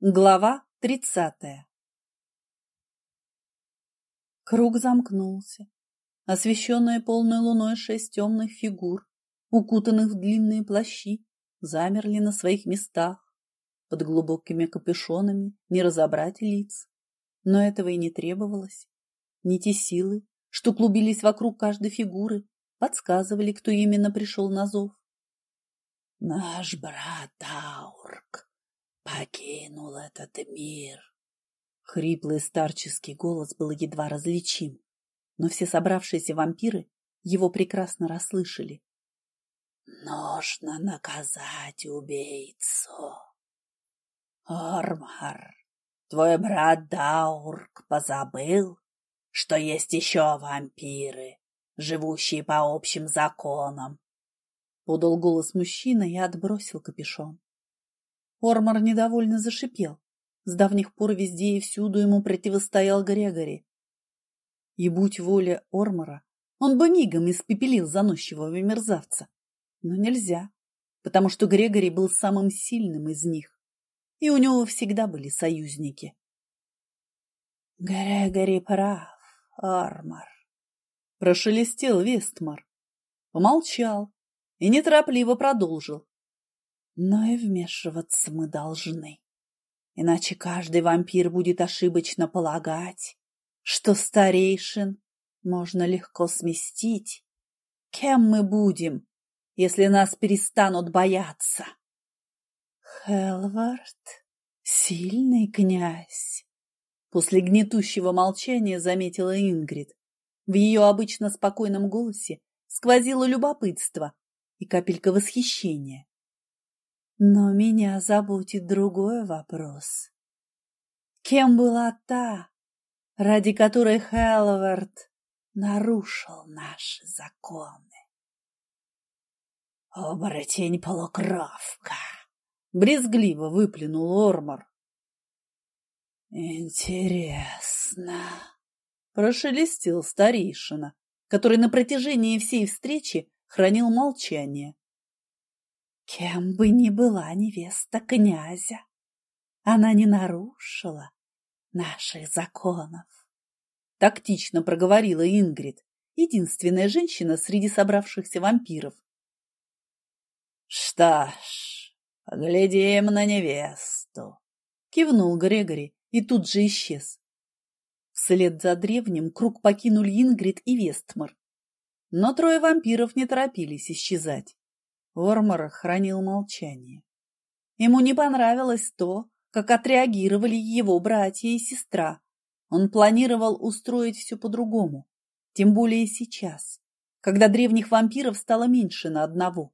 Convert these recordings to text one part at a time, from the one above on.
Глава тридцатая Круг замкнулся. Освещенные полной луной шесть темных фигур, укутанных в длинные плащи, замерли на своих местах. Под глубокими капюшонами не разобрать лиц. Но этого и не требовалось. Нити силы, что клубились вокруг каждой фигуры, подсказывали, кто именно пришел на зов. «Наш брат Аурк», покинул этот мир. Хриплый старческий голос был едва различим, но все собравшиеся вампиры его прекрасно расслышали. Нужно наказать убийцу. Ормар, твой брат Даурк позабыл, что есть еще вампиры, живущие по общим законам. Подал голос мужчина и отбросил капюшон. Ормор недовольно зашипел. С давних пор везде и всюду ему противостоял Грегори. И будь воля Ормора, он бы мигом испепелил заносчивого мерзавца. Но нельзя, потому что Грегори был самым сильным из них, и у него всегда были союзники. Грегори прав, Ормор. Прошелестел Вестмар. Помолчал и неторопливо продолжил. Но и вмешиваться мы должны. Иначе каждый вампир будет ошибочно полагать, что старейшин можно легко сместить. Кем мы будем, если нас перестанут бояться? Хелвард — сильный князь. После гнетущего молчания заметила Ингрид. В ее обычно спокойном голосе сквозило любопытство и капелька восхищения. Но меня заботит другой вопрос. Кем была та, ради которой Хелвард нарушил наши законы? «Оборотень-полукровка!» — брезгливо выплюнул Ормор. «Интересно!» — прошелестел старейшина, который на протяжении всей встречи хранил молчание. Кем бы ни была невеста князя, она не нарушила наших законов. Тактично проговорила Ингрид, единственная женщина среди собравшихся вампиров. Что ж, поглядим на невесту, кивнул Грегори и тут же исчез. Вслед за древним круг покинули Ингрид и Вестмар. Но трое вампиров не торопились исчезать. Ормор хранил молчание. Ему не понравилось то, как отреагировали его братья и сестра. Он планировал устроить все по-другому, тем более сейчас, когда древних вампиров стало меньше на одного.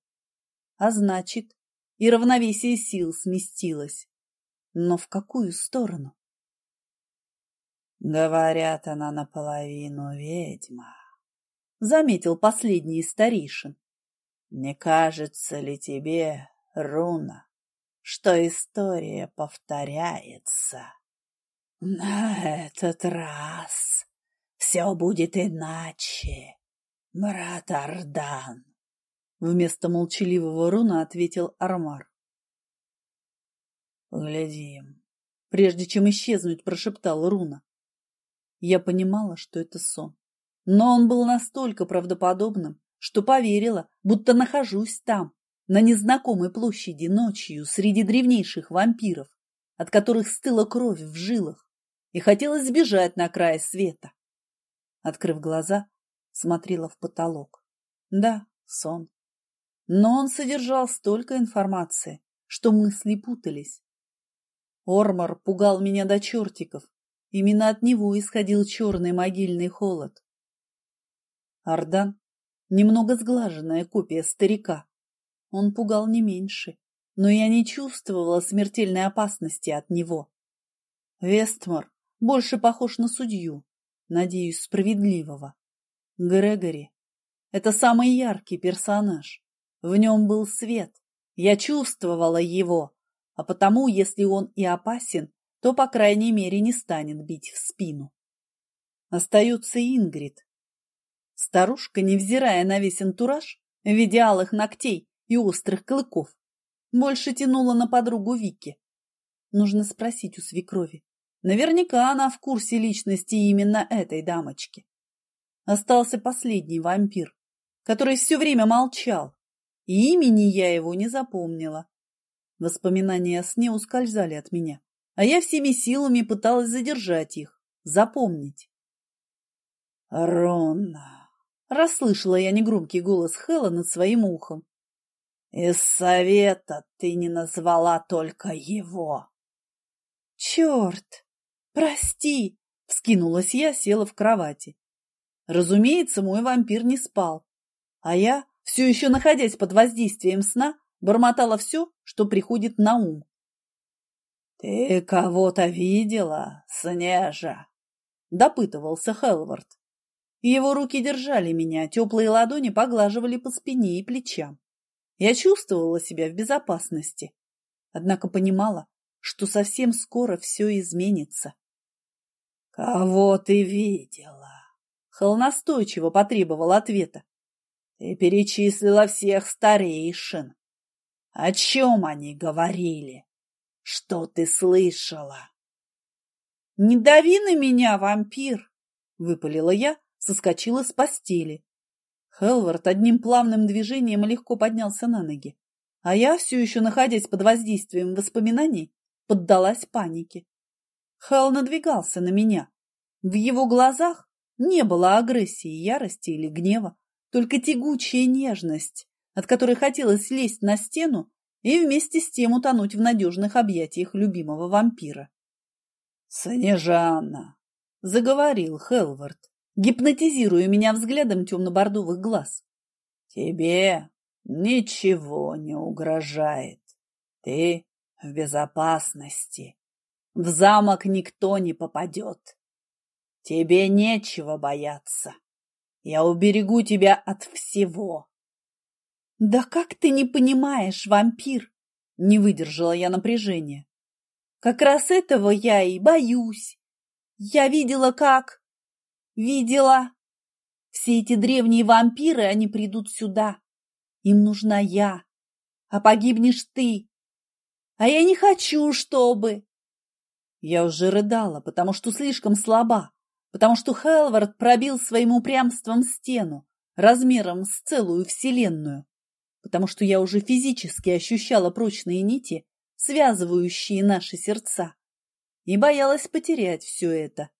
А значит, и равновесие сил сместилось. Но в какую сторону? Говорят, она наполовину ведьма, — заметил последний из старейшин. Не кажется ли тебе, Руна, что история повторяется? На этот раз все будет иначе, брат Ардан. Вместо молчаливого Руна ответил Армар. Глядим. Прежде чем исчезнуть, прошептал Руна. Я понимала, что это сон, но он был настолько правдоподобным, что поверила, будто нахожусь там, на незнакомой площади ночью среди древнейших вампиров, от которых стыла кровь в жилах, и хотела сбежать на край света. Открыв глаза, смотрела в потолок. Да, сон. Но он содержал столько информации, что мысли путались. Ормор пугал меня до чертиков. Именно от него исходил черный могильный холод. Ардан немного сглаженная копия старика. Он пугал не меньше, но я не чувствовала смертельной опасности от него. Вестмор больше похож на судью, надеюсь, справедливого. Грегори — это самый яркий персонаж. В нем был свет, я чувствовала его, а потому, если он и опасен, то, по крайней мере, не станет бить в спину. Остается Ингрид, Старушка, невзирая на весь антураж, в виде алых ногтей и острых клыков, больше тянула на подругу Вики. Нужно спросить у свекрови. Наверняка она в курсе личности именно этой дамочки. Остался последний вампир, который все время молчал, и имени я его не запомнила. Воспоминания о сне ускользали от меня, а я всеми силами пыталась задержать их, запомнить. «Ронна!» — расслышала я негромкий голос Хэлла над своим ухом. «Из совета ты не назвала только его!» «Черт! Прости!» — вскинулась я, села в кровати. Разумеется, мой вампир не спал, а я, все еще находясь под воздействием сна, бормотала все, что приходит на ум. «Ты кого-то видела, Снежа?» — допытывался Хелвард. Его руки держали меня, теплые ладони поглаживали по спине и плечам. Я чувствовала себя в безопасности, однако понимала, что совсем скоро все изменится. «Кого ты видела?» Хал настойчиво потребовал ответа. «Ты перечислила всех старейшин. О чем они говорили? Что ты слышала?» «Не дави на меня, вампир!» — выпалила я, соскочила с постели. Хелвард одним плавным движением легко поднялся на ноги, а я, все еще находясь под воздействием воспоминаний, поддалась панике. Хелл надвигался на меня. В его глазах не было агрессии, ярости или гнева, только тягучая нежность, от которой хотелось лезть на стену и вместе с тем утонуть в надежных объятиях любимого вампира. «Снежана!» — заговорил Хелвард гипнотизируя меня взглядом темно-бордовых глаз. «Тебе ничего не угрожает. Ты в безопасности. В замок никто не попадет. Тебе нечего бояться. Я уберегу тебя от всего». «Да как ты не понимаешь, вампир?» Не выдержала я напряжения. «Как раз этого я и боюсь. Я видела, как...» Видела. Все эти древние вампиры, они придут сюда. Им нужна я. А погибнешь ты. А я не хочу, чтобы... Я уже рыдала, потому что слишком слаба, потому что Хелвард пробил своим упрямством стену, размером с целую вселенную, потому что я уже физически ощущала прочные нити, связывающие наши сердца, и боялась потерять все это.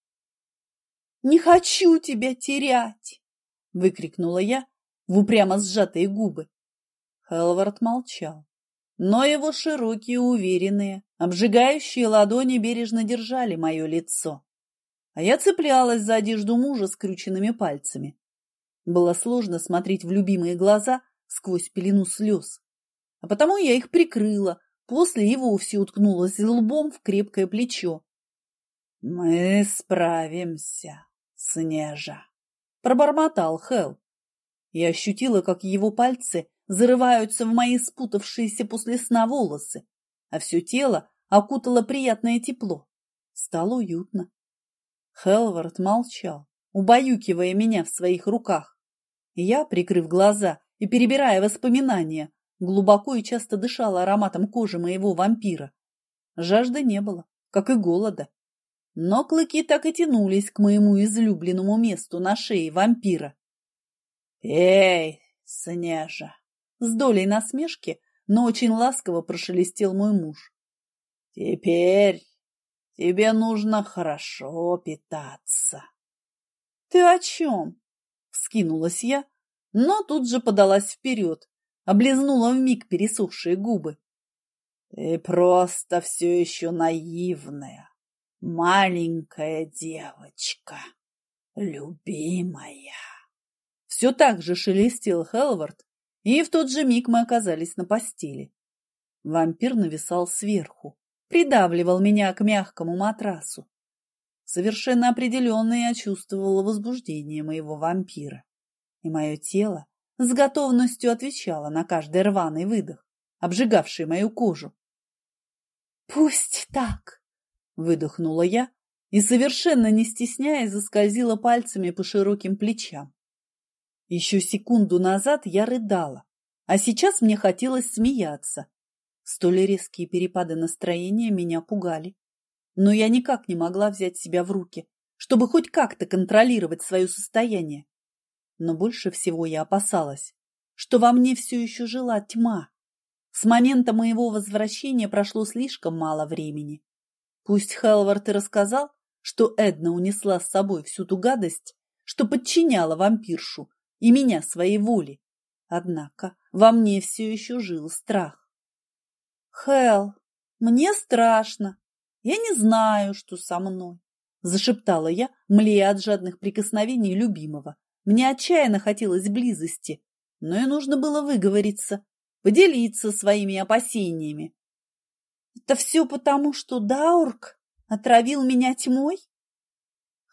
«Не хочу тебя терять!» — выкрикнула я в упрямо сжатые губы. Хелвард молчал, но его широкие, уверенные, обжигающие ладони бережно держали мое лицо, а я цеплялась за одежду мужа скрюченными пальцами. Было сложно смотреть в любимые глаза сквозь пелену слез, а потому я их прикрыла, после и вовсе уткнулась лбом в крепкое плечо. «Мы справимся», Снежа, пробормотал Хел. Я ощутила, как его пальцы зарываются в мои спутавшиеся после сна волосы, а все тело окутало приятное тепло. Стало уютно. Хелвард молчал, убаюкивая меня в своих руках. я, прикрыв глаза и перебирая воспоминания, глубоко и часто дышала ароматом кожи моего вампира. Жажды не было, как и голода но клыки так и тянулись к моему излюбленному месту на шее вампира. «Эй, Снежа!» С долей насмешки, но очень ласково прошелестел мой муж. «Теперь тебе нужно хорошо питаться». «Ты о чем?» — вскинулась я, но тут же подалась вперед, облизнула вмиг пересохшие губы. «Ты просто все еще наивная маленькая девочка, любимая. Все так же шелестел Хелвард, и в тот же миг мы оказались на постели. Вампир нависал сверху, придавливал меня к мягкому матрасу. Совершенно определенно я чувствовала возбуждение моего вампира, и мое тело с готовностью отвечало на каждый рваный выдох, обжигавший мою кожу. «Пусть так!» Выдохнула я и, совершенно не стесняясь, заскользила пальцами по широким плечам. Еще секунду назад я рыдала, а сейчас мне хотелось смеяться. Столь резкие перепады настроения меня пугали. Но я никак не могла взять себя в руки, чтобы хоть как-то контролировать свое состояние. Но больше всего я опасалась, что во мне все еще жила тьма. С момента моего возвращения прошло слишком мало времени. Пусть Хелвард и рассказал, что Эдна унесла с собой всю ту гадость, что подчиняла вампиршу и меня своей воле. Однако во мне все еще жил страх. «Хел, мне страшно. Я не знаю, что со мной», – зашептала я, млея от жадных прикосновений любимого. Мне отчаянно хотелось близости, но и нужно было выговориться, поделиться своими опасениями. «Это все потому, что Даурк отравил меня тьмой?»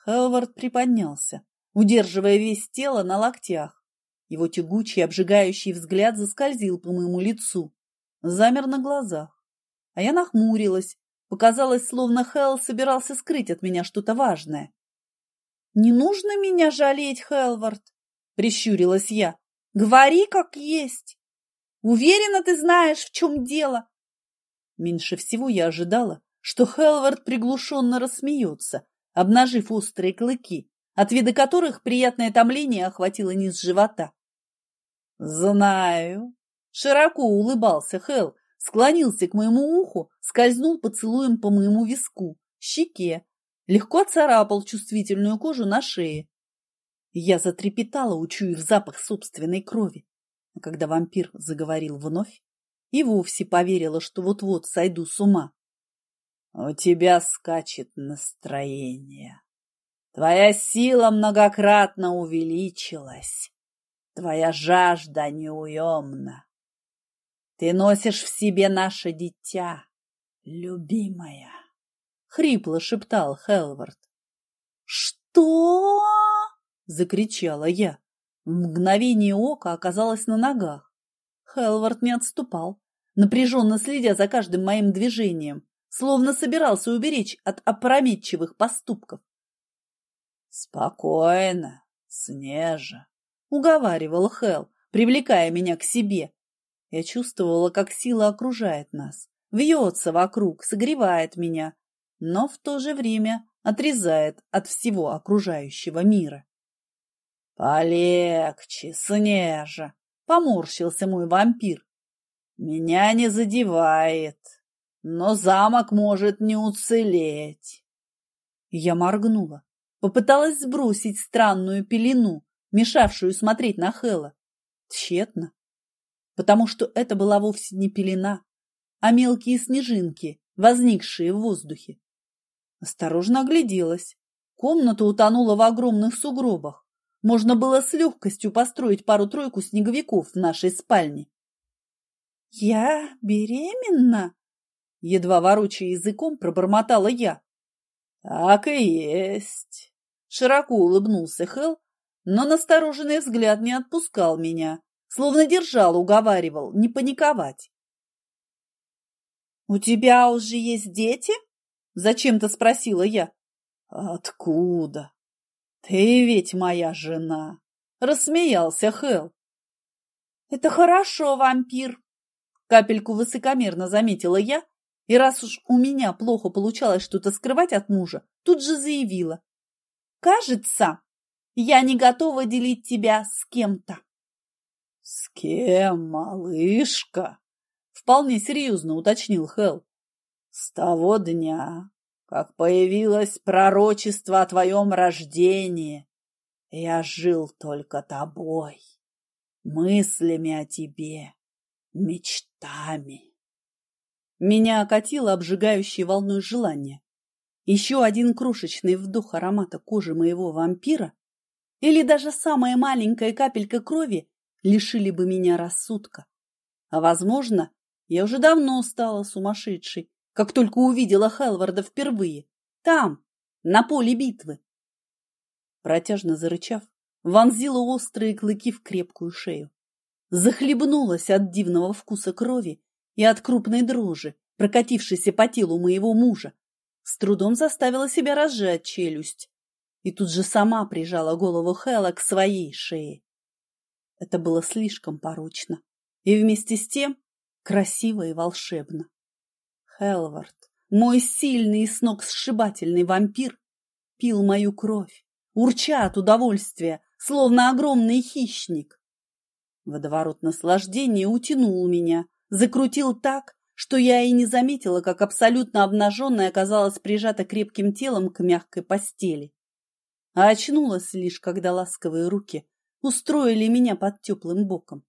Хелвард приподнялся, удерживая весь тело на локтях. Его тягучий, обжигающий взгляд заскользил по моему лицу, замер на глазах. А я нахмурилась, показалось, словно Хелл собирался скрыть от меня что-то важное. «Не нужно меня жалеть, Хелвард!» — прищурилась я. «Говори, как есть! Уверена, ты знаешь, в чем дело!» Меньше всего я ожидала, что Хелвард приглушенно рассмеется, обнажив острые клыки, от вида которых приятное томление охватило низ живота. «Знаю!» — широко улыбался Хел, склонился к моему уху, скользнул поцелуем по моему виску, щеке, легко царапал чувствительную кожу на шее. Я затрепетала, учуяв запах собственной крови. А когда вампир заговорил вновь, и вовсе поверила, что вот-вот сойду с ума. У тебя скачет настроение. Твоя сила многократно увеличилась. Твоя жажда неуемна. Ты носишь в себе наше дитя, любимая. Хрипло шептал Хелвард. Что? Закричала я. В мгновение ока оказалась на ногах. Хелвард не отступал, напряженно следя за каждым моим движением, словно собирался уберечь от опрометчивых поступков. «Спокойно, Снежа», — уговаривал Хел, привлекая меня к себе. Я чувствовала, как сила окружает нас, вьется вокруг, согревает меня, но в то же время отрезает от всего окружающего мира. «Полегче, Снежа!» — поморщился мой вампир. «Меня не задевает, но замок может не уцелеть». Я моргнула. Попыталась сбросить странную пелену, мешавшую смотреть на Хэла. Тщетно. Потому что это была вовсе не пелена, а мелкие снежинки, возникшие в воздухе. Осторожно огляделась. Комната утонула в огромных сугробах. Можно было с легкостью построить пару-тройку снеговиков в нашей спальне. «Я беременна?» Едва ворочая языком, пробормотала я. «Так и есть!» Широко улыбнулся Хелл, но настороженный взгляд не отпускал меня, словно держал, уговаривал не паниковать. «У тебя уже есть дети?» – зачем-то спросила я. «Откуда? Ты ведь моя жена!» – рассмеялся Хелл. «Это хорошо, вампир!» – капельку высокомерно заметила я, и раз уж у меня плохо получалось что-то скрывать от мужа, тут же заявила. Кажется, я не готова делить тебя с кем-то. — С кем, малышка? — вполне серьезно уточнил Хелл. — С того дня, как появилось пророчество о твоем рождении, я жил только тобой, мыслями о тебе, мечтами. Меня окатило обжигающей волной желания. Еще один крошечный вдох аромата кожи моего вампира или даже самая маленькая капелька крови лишили бы меня рассудка. А, возможно, я уже давно стала сумасшедшей, как только увидела Хелварда впервые, там, на поле битвы. Протяжно зарычав, вонзила острые клыки в крепкую шею. Захлебнулась от дивного вкуса крови и от крупной дрожи, прокатившейся по телу моего мужа, с трудом заставила себя разжать челюсть и тут же сама прижала голову Хэлла к своей шее. Это было слишком порочно и вместе с тем красиво и волшебно. Хелвард, мой сильный и сногсшибательный вампир, пил мою кровь, урча от удовольствия, словно огромный хищник. Водоворот наслаждения утянул меня, закрутил так, что я и не заметила, как абсолютно обнаженная оказалась прижата крепким телом к мягкой постели. А очнулась лишь, когда ласковые руки устроили меня под теплым боком.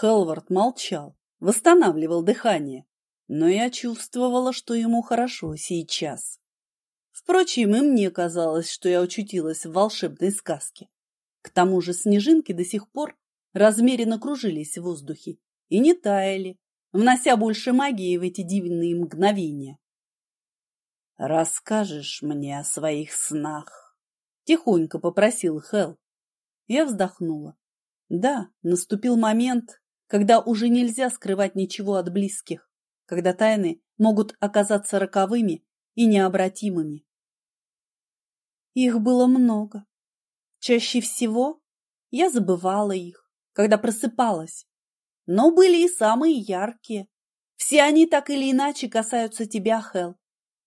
Хелвард молчал, восстанавливал дыхание, но я чувствовала, что ему хорошо сейчас. Впрочем, и мне казалось, что я очутилась в волшебной сказке. К тому же снежинки до сих пор размеренно кружились в воздухе и не таяли, внося больше магии в эти дивные мгновения. «Расскажешь мне о своих снах?» — тихонько попросил Хел. Я вздохнула. Да, наступил момент, когда уже нельзя скрывать ничего от близких, когда тайны могут оказаться роковыми и необратимыми. Их было много. Чаще всего я забывала их, когда просыпалась. Но были и самые яркие. Все они так или иначе касаются тебя, Хел,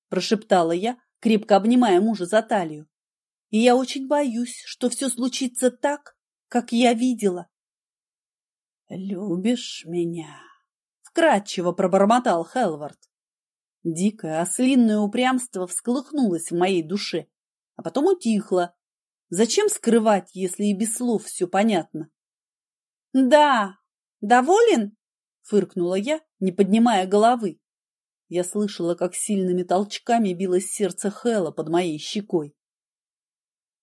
прошептала я, крепко обнимая мужа за талию. И я очень боюсь, что все случится так, как я видела. «Любишь меня?» — вкратчиво пробормотал Хелвард. Дикое ослинное упрямство всколыхнулось в моей душе, а потом утихло. Зачем скрывать, если и без слов все понятно? «Да, доволен?» — фыркнула я, не поднимая головы. Я слышала, как сильными толчками билось сердце Хэла под моей щекой.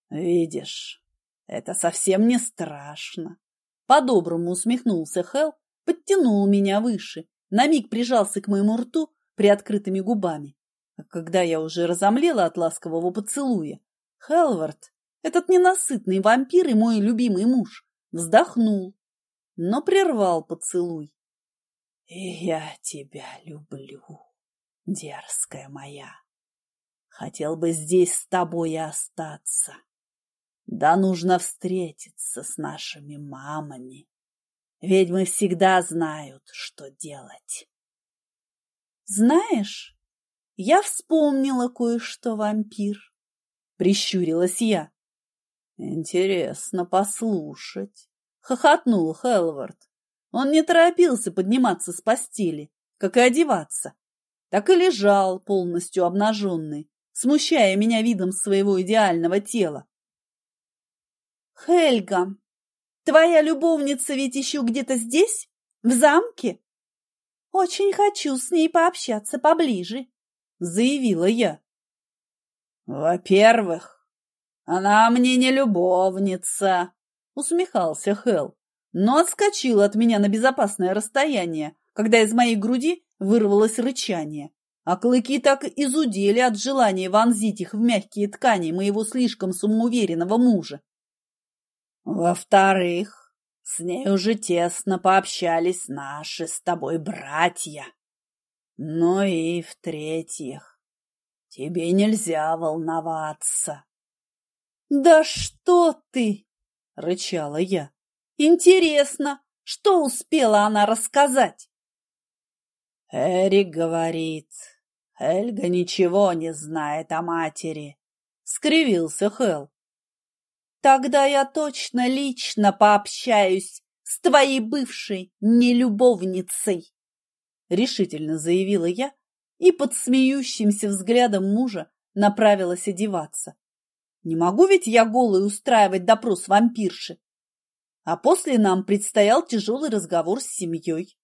«Видишь, это совсем не страшно. По-доброму усмехнулся Хел, подтянул меня выше, на миг прижался к моему рту приоткрытыми губами. А когда я уже разомлела от ласкового поцелуя, Хелвард, этот ненасытный вампир и мой любимый муж, вздохнул, но прервал поцелуй. «И я тебя люблю, дерзкая моя. Хотел бы здесь с тобой остаться. Да нужно встретиться с нашими мамами. Ведьмы всегда знают, что делать. Знаешь, я вспомнила кое-что, вампир. Прищурилась я. Интересно послушать. Хохотнул Хелвард. Он не торопился подниматься с постели, как и одеваться. Так и лежал полностью обнаженный, смущая меня видом своего идеального тела. Хельга, твоя любовница ведь еще где-то здесь, в замке? Очень хочу с ней пообщаться поближе, заявила я. Во-первых, она мне не любовница, усмехался Хел, но отскочил от меня на безопасное расстояние, когда из моей груди вырвалось рычание, а клыки так изудели от желания вонзить их в мягкие ткани моего слишком самоуверенного мужа. Во-вторых, с ней уже тесно пообщались наши с тобой братья. Ну и в-третьих, тебе нельзя волноваться. Да что ты! — рычала я. Интересно, что успела она рассказать? Эрик говорит, Эльга ничего не знает о матери, — скривился Хелл. Тогда я точно лично пообщаюсь с твоей бывшей нелюбовницей, решительно заявила я и под смеющимся взглядом мужа направилась одеваться. Не могу ведь я голой устраивать допрос вампирши. А после нам предстоял тяжелый разговор с семьей.